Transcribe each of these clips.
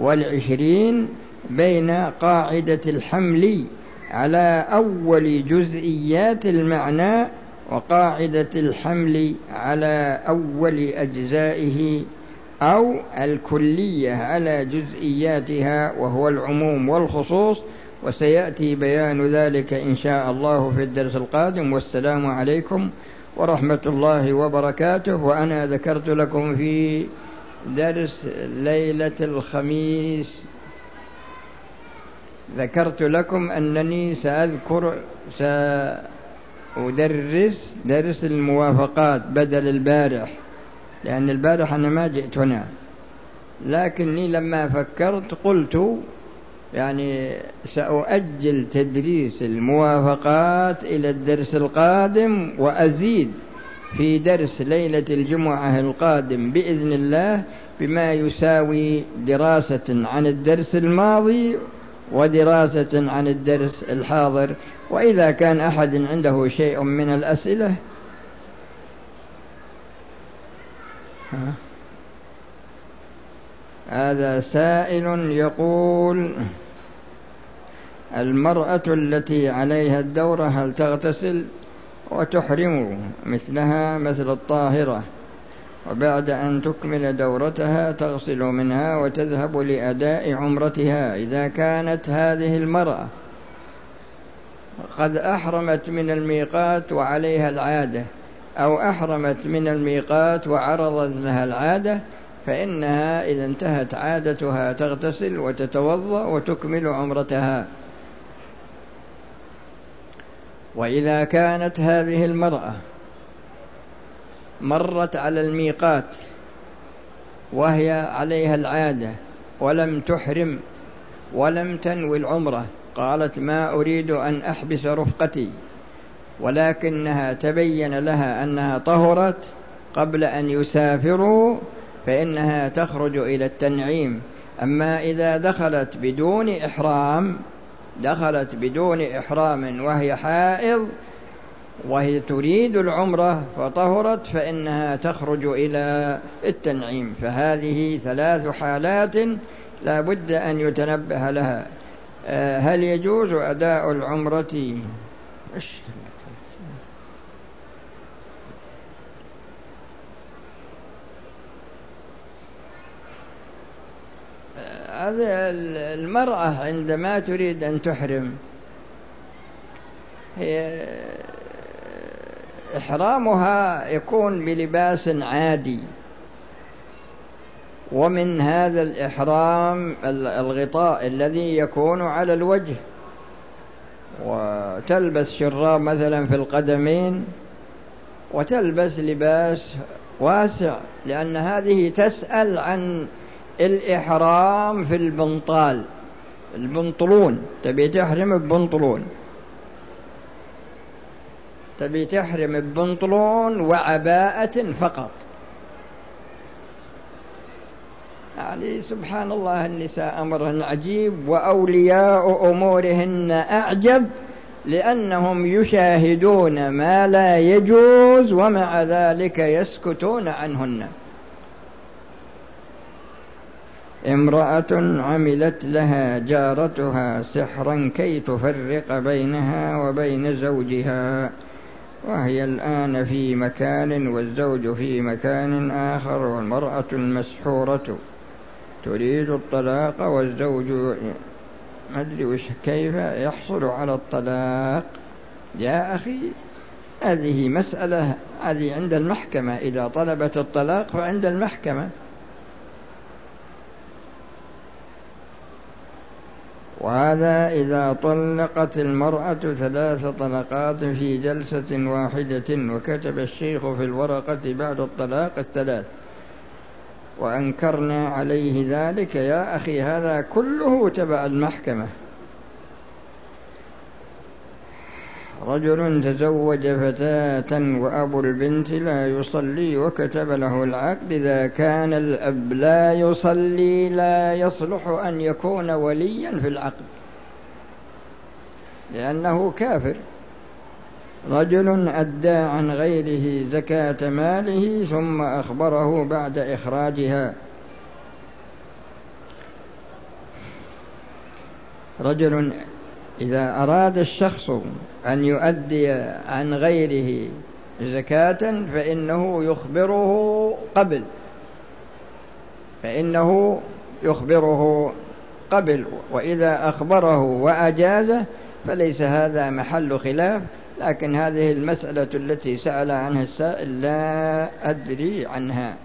والعشرين بين قاعدة الحمل على أول جزئيات المعنى وقاعدة الحمل على أول أجزائه أو الكلية على جزئياتها وهو العموم والخصوص. وسيأتي بيان ذلك إن شاء الله في الدرس القادم. والسلام عليكم ورحمة الله وبركاته. وأنا ذكرت لكم في درس ليلة الخميس. ذكرت لكم أنني سأذكر سأدرس درس الموافقات بدل البارح لأن البارح أنا ما جئت هنا. لكني لما فكرت قلت يعني سأؤجل تدريس الموافقات إلى الدرس القادم وأزيد. في درس ليلة الجمعة القادم بإذن الله بما يساوي دراسة عن الدرس الماضي ودراسة عن الدرس الحاضر. وإذا كان أحد عنده شيء من الأسئلة هذا سائل يقول المرأة التي عليها الدورة هل تغتسل؟ وتحرم مثلها مثل الطاهرة وبعد أن تكمل دورتها تغسل منها وتذهب لأداء عمرتها إذا كانت هذه المرأة. قد أحرمت من الميقات وعليها العادة أو أحرمت من الميقات وعرضت لها العادة فإنها إذا انتهت عادتها تغتسل وتتوضأ وتكمل عمرتها. وإذا كانت هذه المرأة مرت على الميقات وهي عليها العادة ولم تحرم ولم تنوي العمرة قالت ما أريد أن أحبس رفقتي. ولكنها تبين لها أنها طهرت قبل أن يسافروا فإنها تخرج إلى التنعيم. أما إذا دخلت بدون إحرام دخلت بدون إحرام وهي حائض وهي تريد العمرة فطهرت فإنها تخرج إلى التنعيم. فهذه ثلاث حالات لا بد أن يتنبه لها. آه، هل يجوز أداء العمرة؟ هذه المرأة عندما تريد أن تحرم هي إحرامها يكون بلباس عادي. ومن هذا الإحرام الغطاء الذي يكون على الوجه. وتلبس شراب مثلا في القدمين وتلبس لباس واسع لأن هذه تسأل عن الإحرام في البنطال البنطلون تبي تحرم ببنطلون تبي تحرم ببنطلون وعباءة فقط. يعني سبحان الله النساء أمرهن عجيب وأولياء أمورهن أعجب لأنهم يشاهدون ما لا يجوز ومع ذلك يسكتون عنهن. امرأة عملت لها جارتها سحرا كي تفرق بينها وبين زوجها وهي الآن في مكان والزوج في مكان آخر والمرأة المسحورة تريد الطلاق والزوج ما أدري وش كيف يحصل على الطلاق. يا أخي هذه مسألة هذه عند المحكمة إذا طلبت الطلاق فعند المحكمة. وهذا إذا طلقت المرأة ثلاث طلقات في جلسة واحدة وكتب الشيخ في الورقة بعد الطلاق الثلاث. وأنكرنا عليه ذلك يا أخي هذا كله تبع المحكمة. رجل تزوج فتاة وأبو البنت لا يصلي وكتب له العقد. إذا كان الأب لا يصلي لا يصلح أن يكون وليا في العقد لأنه كافر. رجل أدى عن غيره زكاة ماله ثم أخبره بعد إخراجها. رجل إذا أراد الشخص أن يؤدي عن غيره زكاة فإنه يخبره قبل. فإنه يخبره قبل وإذا أخبره وأجازه فليس هذا محل خلاف لكن هذه المسألة التي سأل عنها السائل لا أدري عنها.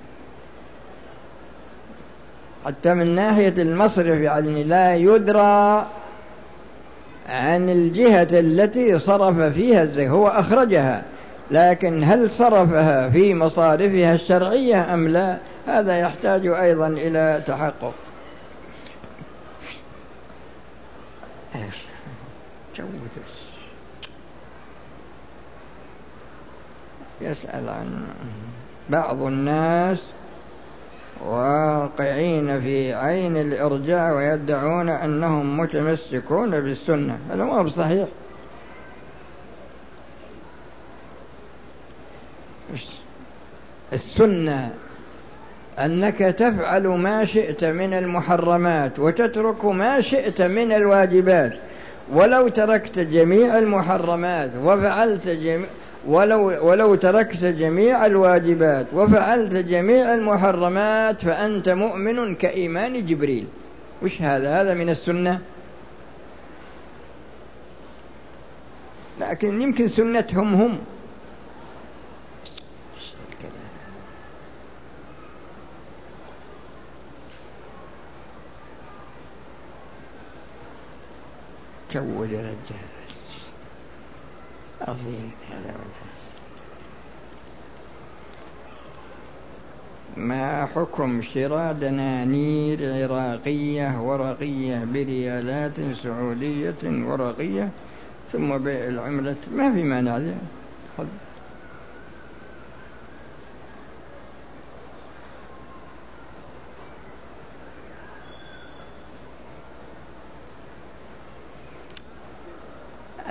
حتى من ناحية المصرف يعني لا يدرى عن الجهة التي صرف فيها الزكاة هو أخرجها لكن هل صرفها في مصارفها الشرعية أم لا؟ هذا يحتاج أيضا إلى تحقق. يسأل عن بعض الناس واقعين في عين الإرجاع ويدعون أنهم متمسكون بالسنة. هذا ما هو صحيح السنة أنك تفعل ما شئت من المحرمات وتترك ما شئت من الواجبات. ولو تركت جميع المحرمات وفعلت جميع ولو ولو تركت جميع الواجبات وفعلت جميع المحرمات فأنت مؤمن كإيمان جبريل. وش هذا؟ هذا من السنة. لكن يمكن سنتهم هم. جود رجال عظيم. ما حكم شراء دنانير عراقية ورقية بريالات سعودية ورقية ثم بيع العملة؟ ما في مانع.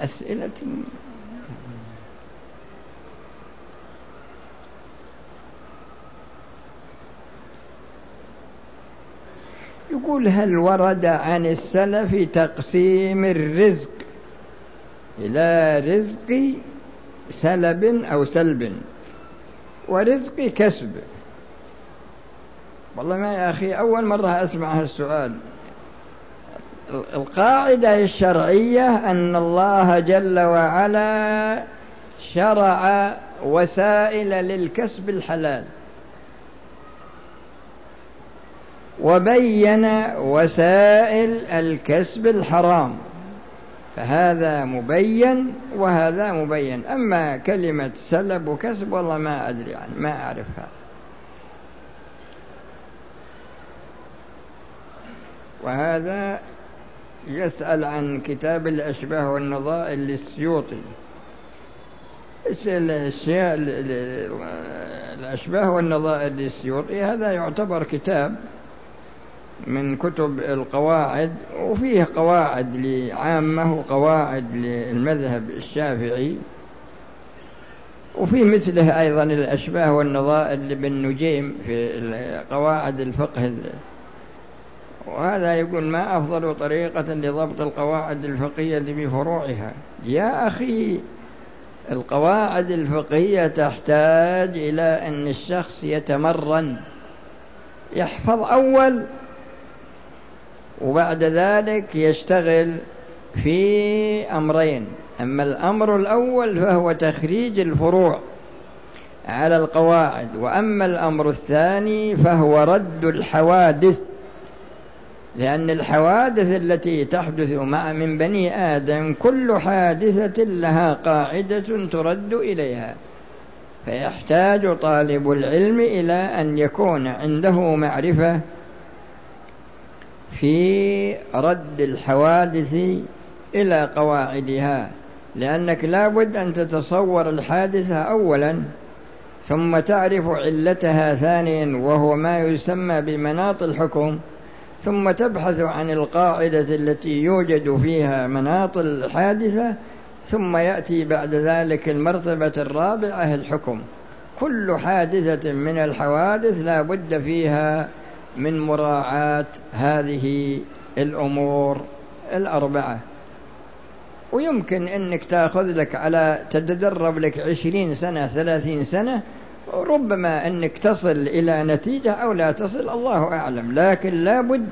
أسئلة يقول هل ورد عن السلف تقسيم الرزق إلى رزق سلب أو سلب ورزق كسب؟ والله ما يا أخي أول مرة أسمع هالسؤال. القاعدة الشرعية أن الله جل وعلا شرع وسائل للكسب الحلال. وبين وسائل الكسب الحرام. فهذا مبين وهذا مبين. أما كلمة سلب وكسب والله ما أدري عنه ما أعرفها. وهذا يسأل عن كتاب الأشباه والنظائر للسيوطي. الأشياء الأشباه والنظائر للسيوطي هذا يعتبر كتاب من كتب القواعد وفيه قواعد لعامة وقواعد للمذهب الشافعي وفي مثله أيضا الأشباه والنظائر لابن نجيم في قواعد الفقه. وهذا يقول ما أفضل طريقة لضبط القواعد الفقهية بفروعها؟ يا أخي القواعد الفقهية تحتاج إلى أن الشخص يتمرن يحفظ أول وبعد ذلك يشتغل في أمرين. أما الأمر الأول فهو تخريج الفروع على القواعد وأما الأمر الثاني فهو رد الحوادث لأن الحوادث التي تحدث مع من بني آدم كل حادثة لها قاعدة ترد إليها. فيحتاج طالب العلم إلى أن يكون عنده معرفة في رد الحوادث إلى قواعدها لأنك لابد أن تتصور الحادثة أولا ثم تعرف علتها ثانيا وهو ما يسمى بمناط الحكم ثم تبحث عن القاعدة التي يوجد فيها مناط الحادثة ثم يأتي بعد ذلك المرتبة الرابعة الحكم. كل حادثة من الحوادث لا بد فيها من مراعاة هذه الأمور الأربعة. ويمكن أنك تأخذ لك على تتدرب لك عشرين سنة ثلاثين سنة ربما أنك تصل إلى نتيجة أو لا تصل الله أعلم. لكن لابد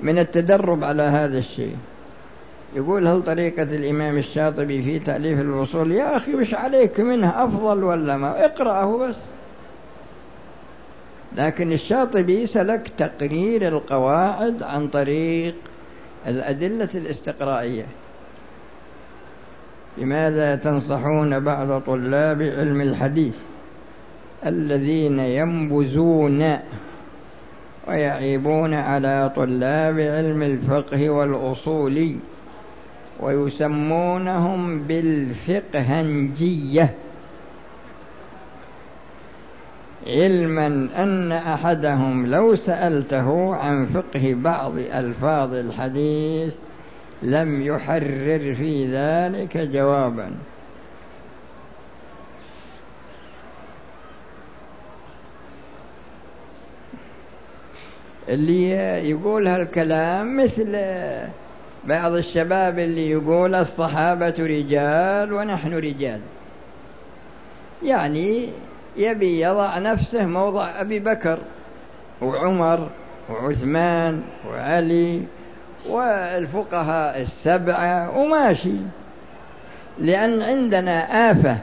من التدرب على هذا الشيء. يقول هل طريقة الإمام الشاطبي في تأليف الوصول؟ يا أخي وش عليك منه؟ أفضل ولا ما؟ اقرأه بس. لكن الشاطبي سلك تقرير القواعد عن طريق الأدلة الاستقرائية. لماذا تنصحون بعض طلاب علم الحديث الذين ينبذون ويعيبون على طلاب علم الفقه والأصول ويسمونهم بالفقهنجية؟ علما أن أحدهم لو سألته عن فقه بعض ألفاظ الحديث لم يحرر في ذلك جوابا. اللي يقول هالكلام مثل بعض الشباب اللي يقول الصحابة رجال ونحن رجال. يعني يبي يضع نفسه موضع أبي بكر وعمر وعثمان وعلي والفقهاء السبعة وماشي. لأن عندنا آفة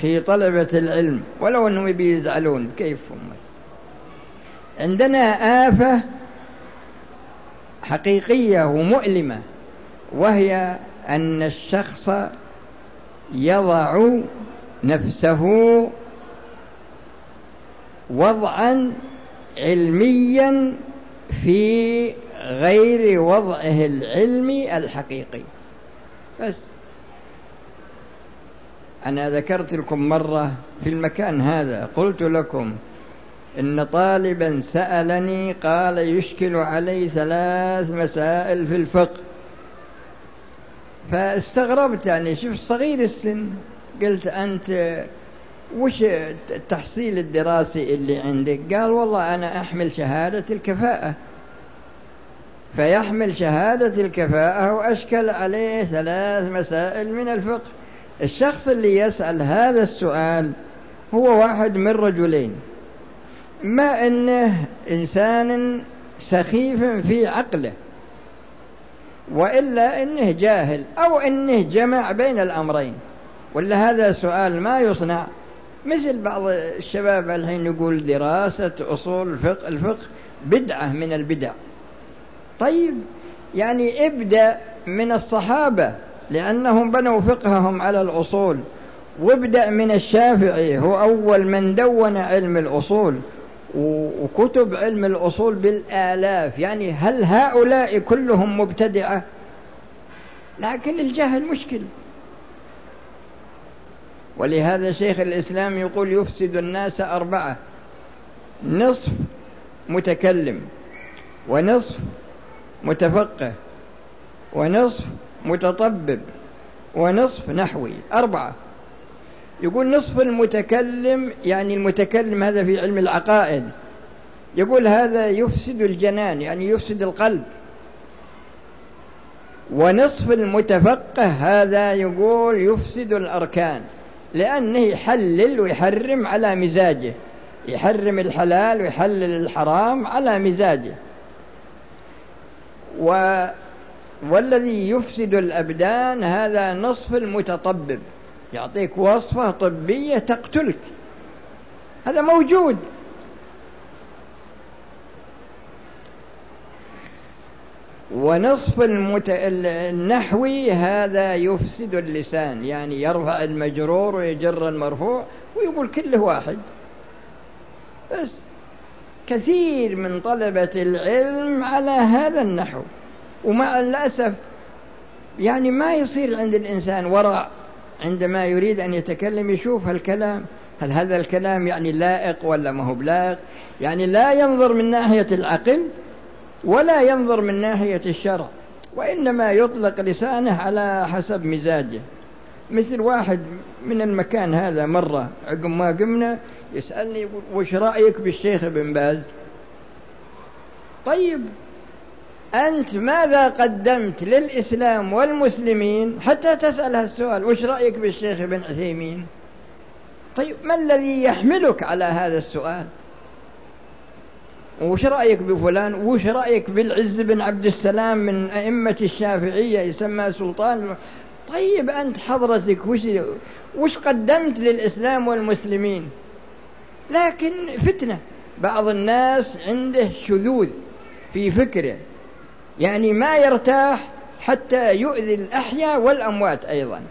في طلبة العلم ولو أنهم يزعلون كيف هم؟ عندنا آفة حقيقية ومؤلمة وهي أن الشخص يضع نفسه وضعا علميا في غير وضعه العلمي الحقيقي. بس. أنا ذكرت لكم مرة في المكان هذا قلت لكم إن طالبا سألني قال يشكل علي ثلاث مسائل في الفقه. فاستغربت يعني شوف صغير السن قلت أنت وش التحصيل الدراسي اللي عندك؟ قال والله أنا أحمل شهادة الكفاءة. فيحمل شهادة الكفاءة وأشكل عليه ثلاث مسائل من الفقه. الشخص اللي يسأل هذا السؤال هو واحد من رجلين. ما أنه إنسان سخيف في عقله وإلا أنه جاهل أو أنه جمع بين الأمرين. ولا هذا سؤال ما يصنع. مثل بعض الشباب الحين يقول دراسة أصول الفقه الفقه بدعة من البدع. طيب يعني ابدأ من الصحابة لأنهم بنوا فقههم على الأصول. وابدأ من الشافعي هو أول من دون علم الأصول. وكتب علم الأصول بالآلاف. يعني هل هؤلاء كلهم مبتدعة؟ لكن الجهل مشكل. ولهذا شيخ الإسلام يقول يفسد الناس أربعة نصف متكلم ونصف متفقه ونصف متطبب ونصف نحوي أربعة. يقول نصف المتكلم يعني المتكلم هذا في علم العقائد. يقول هذا يفسد الجنان يعني يفسد القلب. ونصف المتفقه هذا يقول يفسد الأركان. لأنه يحلل ويحرم على مزاجه. يحرم الحلال ويحلل الحرام على مزاجه. و والذي يفسد الأبدان هذا نصف المتطبب. يعطيك وصفة طبية تقتلك. هذا موجود. ونصف المت... النحوي هذا يفسد اللسان يعني يرفع المجرور ويجر المرفوع ويقول كله واحد. بس كثير من طلبة العلم على هذا النحو. ومع الأسف يعني ما يصير عند الإنسان ورع عندما يريد أن يتكلم يشوف هالكلام هل هذا الكلام يعني لائق ولا ما هو بلائق. يعني لا ينظر من ناحية العقل ولا ينظر من ناحية الشرع وإنما يطلق لسانه على حسب مزاجه. مثل واحد من المكان هذا مرة عقب ما قمنا يسألني وش رأيك بالشيخ ابن باز؟ طيب أنت ماذا قدمت للإسلام والمسلمين حتى تسأل هالسؤال؟ وش رأيك بالشيخ ابن عثيمين؟ طيب ما الذي يحملك على هذا السؤال؟ وش رأيك بفلان؟ وش رأيك بالعز بن عبد السلام من أئمة الشافعية يسمى سلطان؟ طيب أنت حضرتك وش, وش قدمت للإسلام والمسلمين؟ لكن فتنة. بعض الناس عنده شذوذ في فكره. يعني ما يرتاح حتى يؤذي الأحياء والأموات أيضا.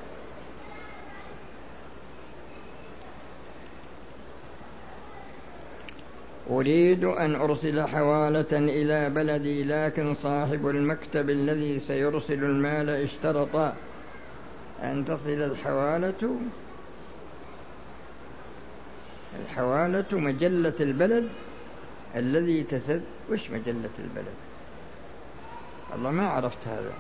أريد أن أرسل حوالة إلى بلدي لكن صاحب المكتب الذي سيرسل المال اشترط أن تصل الحوالة. الحوالة مجلة البلد. الذي تسد وش مجلة البلد؟ والله ما عرفت هذا.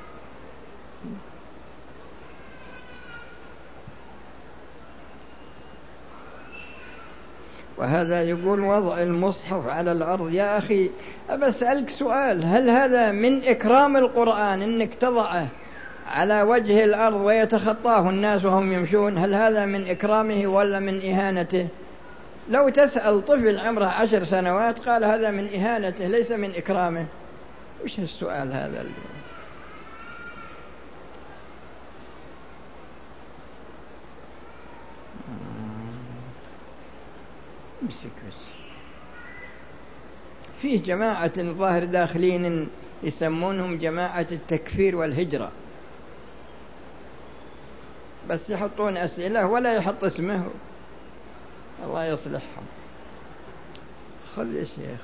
وهذا يقول وضع المصحف على الأرض. يا أخي أسألك سؤال. هل هذا من إكرام القرآن أنك تضعه على وجه الأرض ويتخطاه الناس وهم يمشون؟ هل هذا من إكرامه ولا من إهانته؟ لو تسأل طفل عمره عشر سنوات قال هذا من إهانته ليس من إكرامه. وش السؤال هذا؟ اللي امسك بس. فيه جماعة ظاهر داخلين يسمونهم جماعة التكفير والهجرة. بس يحطون أسئلة ولا يحط اسمه. الله يصلحهم. خذ يا شيخ.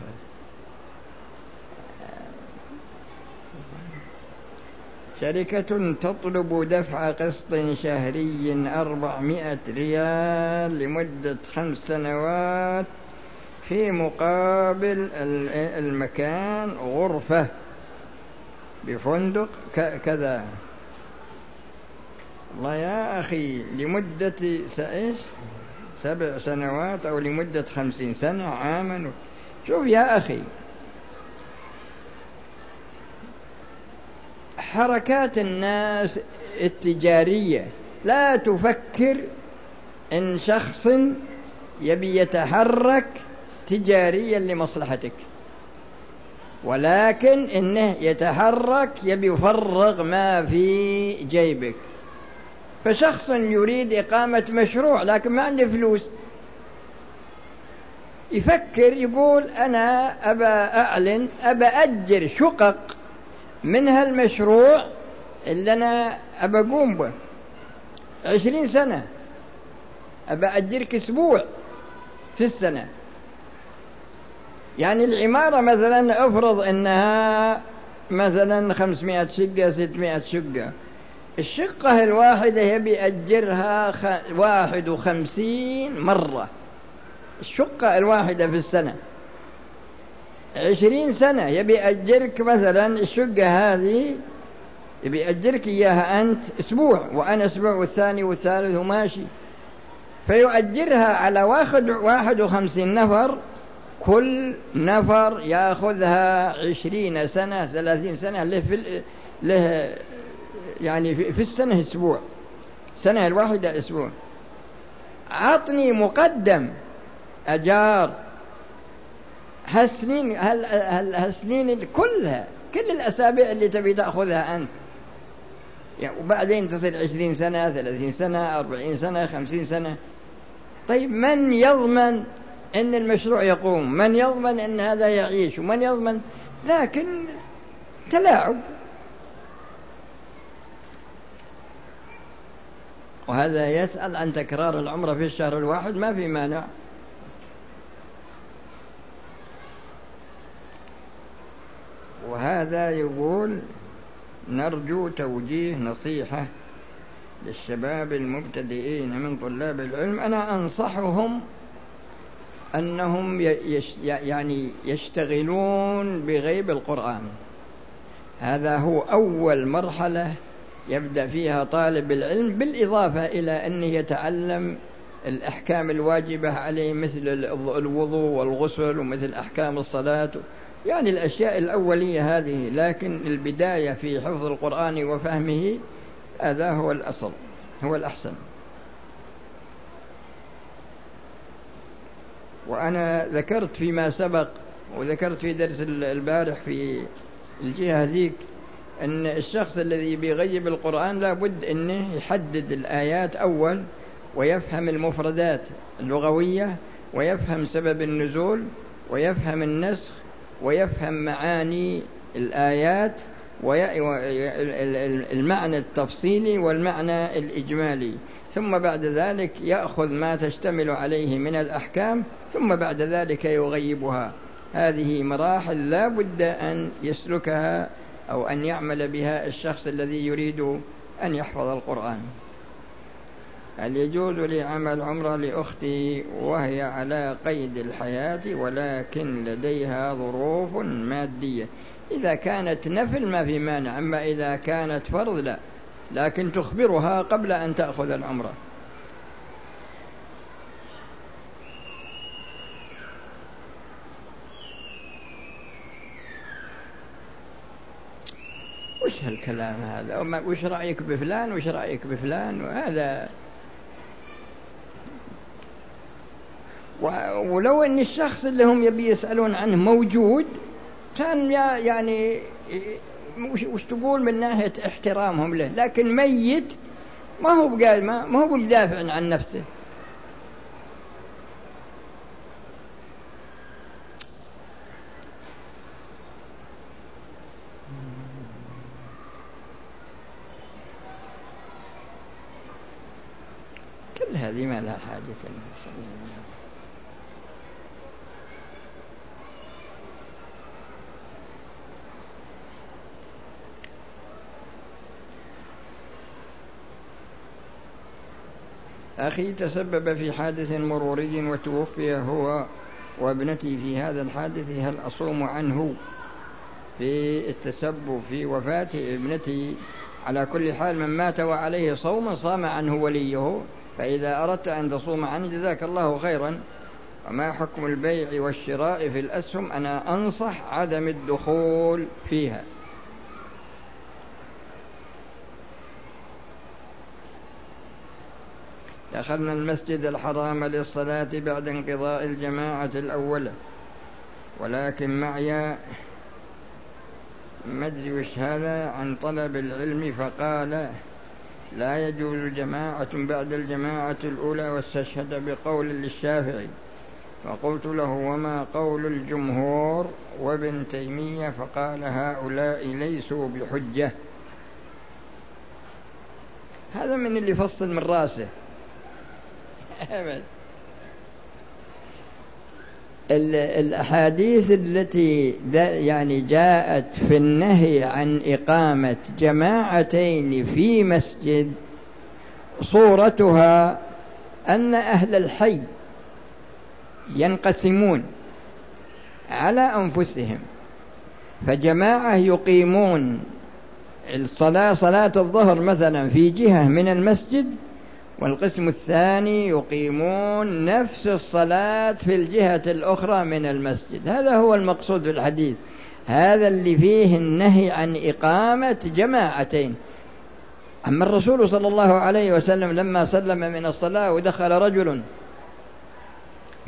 شركة تطلب دفع قسط شهري أربعمائة ريال لمدة خمس سنوات في مقابل المكان غرفة بفندق كذا. الله يا أخي لمدة إيش؟ سبع سنوات أو لمدة خمسين سنة عاما. شوف يا أخي حركات الناس التجارية. لا تفكر إن شخص يبي يتحرك تجاريا لمصلحتك. ولكن إنه يتحرك يبي يفرغ ما في جيبك. فشخص يريد إقامة مشروع لكن ما عنده فلوس. يفكر يقول أنا أبى أعلن أبى أجر شقق. من هالمشروع اللي أنا أبى أقوم به. عشرين سنة. أبى أجرك أسبوع في السنة. يعني العمارة مثلا أفرض إنها مثلا خمسمائة شقة ستمائة شقة. الشقة الواحدة يبي يأجرها واحد وخمسين مرة. الشقة الواحدة في السنة. عشرين سنة يبي يأجرك مثلا الشقة هذه يبي يأجرك إياها أنت أسبوع وأنا أسبوع والثاني والثالث وماشي. فيؤجرها على واحد, واحد وخمسين نفر كل نفر يأخذها عشرين سنة ثلاثين سنة له في له يعني في السنة أسبوع السنة الواحدة أسبوع. عطني مقدم أجار هالسنين هالسنين كلها كل الأسابيع اللي تبي تأخذها أنت. يعني وبعدين تصل عشرين سنة ثلاثين سنة أربعين سنة خمسين سنة. طيب من يضمن أن المشروع يقوم؟ من يضمن أن هذا يعيش؟ ومن يضمن؟ لكن تلاعب. وهذا يسأل عن تكرار العمرة في الشهر الواحد ما في مانع. وهذا يقول نرجو توجيه نصيحة للشباب المبتدئين من طلاب العلم. أنا أنصحهم أنهم يعني يشتغلون بغيب القرآن. هذا هو أول مرحلة يبدأ فيها طالب العلم بالإضافة إلى أنه يتعلم الأحكام الواجبة عليه مثل الوضوء والغسل ومثل أحكام الصلاة يعني الأشياء الأولية هذه لكن البداية في حفظ القرآن وفهمه هذا هو الأصل هو الأحسن. وأنا ذكرت فيما سبق وذكرت في درس البارح في الجهة ذيك أن الشخص الذي بيغيب القرآن لابد أنه يحدد الآيات أول ويفهم المفردات اللغوية ويفهم سبب النزول ويفهم النسخ ويفهم معاني الآيات المعنى التفصيلي والمعنى الإجمالي. ثم بعد ذلك يأخذ ما تشتمل عليه من الأحكام ثم بعد ذلك يغيبها. هذه مراحل لا بد أن يسلكها أو أن يعمل بها الشخص الذي يريد أن يحفظ القرآن. هل يجوز لي عمل عمرة لأختي وهي على قيد الحياة ولكن لديها ظروف مادية؟ إذا كانت نفل ما في مانع أما إذا كانت فرض لا. لكن تخبرها قبل أن تأخذ العمرة. وش هالكلام هذا؟ وش رأيك بفلان؟ وش رأيك بفلان؟ وهذا ولو أن الشخص اللي هم يبي يسألون عنه موجود كان يعني وش تقول من ناحية احترامهم له؟ لكن ميت ما هو بقال ما, ما هو بدافع عن نفسه. كل هذه ما لها حاجة. أخي تسبب في حادث مروري وتوفي هو وابنتي في هذا الحادث هل أصوم عنه؟ في التسبب في وفاة ابنتي. على كل حال من مات وعليه صوم صام عنه وليه. فإذا أردت أن تصوم عنه جزاك الله خيرا. وما حكم البيع والشراء في الأسهم؟ أنا أنصح عدم الدخول فيها. دخلنا المسجد الحرام للصلاة بعد انقضاء الجماعة الأولى ولكن معي ما أدري وش هذا عن طلب العلم فقال لا يجوز جماعة بعد الجماعة الأولى واستشهد بقول للشافعي. فقلت له وما قول الجمهور وابن تيمية؟ فقال هؤلاء ليسوا بحجة. هذا من اللي فصل من رأسه. الأحاديث التي يعني جاءت في النهي عن إقامة جماعتين في مسجد صورتها أن أهل الحي ينقسمون على أنفسهم فجماعة يقيمون الصلاة صلاة الظهر مثلا في جهة من المسجد والقسم الثاني يقيمون نفس الصلاة في الجهة الأخرى من المسجد. هذا هو المقصود في الحديث هذا اللي فيه النهي عن إقامة جماعتين. أما الرسول صلى الله عليه وسلم لما سلم من الصلاة ودخل رجل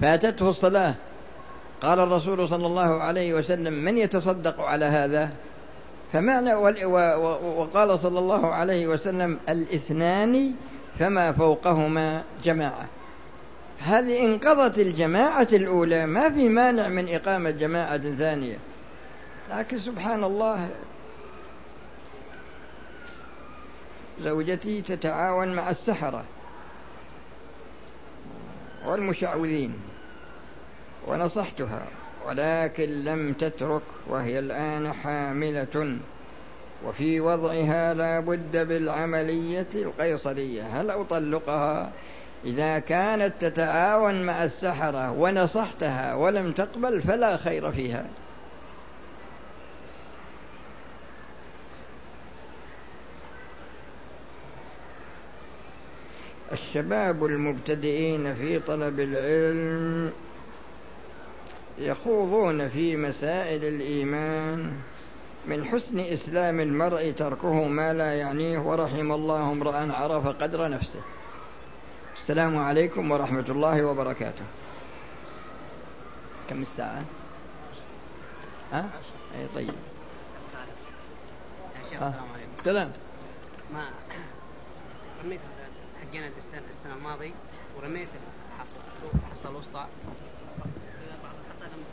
فاتته الصلاة قال الرسول صلى الله عليه وسلم من يتصدق على هذا؟ فمعنى وقال صلى الله عليه وسلم الإثنان فما فوقهما جماعة. هذه انقضت الجماعة الأولى ما في مانع من إقامة جماعة ثانية. لكن سبحان الله زوجتي تتعاون مع السحرة والمشعوذين ونصحتها ولكن لم تترك وهي الآن حاملة. وفي وضعها لا بد بالعملية القيصرية. هل أطلقها؟ إذا كانت تتعاون مع السحرة ونصحتها ولم تقبل فلا خير فيها. الشباب المبتدئين في طلب العلم يخوضون في مسائل الإيمان. من حسن إسلام المرء تركه ما لا يعنيه ورحم الله امرأ عرف قدر نفسه. السلام عليكم ورحمة الله وبركاته. كم الساعة؟ ها؟ أي طيب. السلام عليكم. سلام ما رميت حقين السنة الماضي ورميت الحصى الوسطى بعض الحصى لم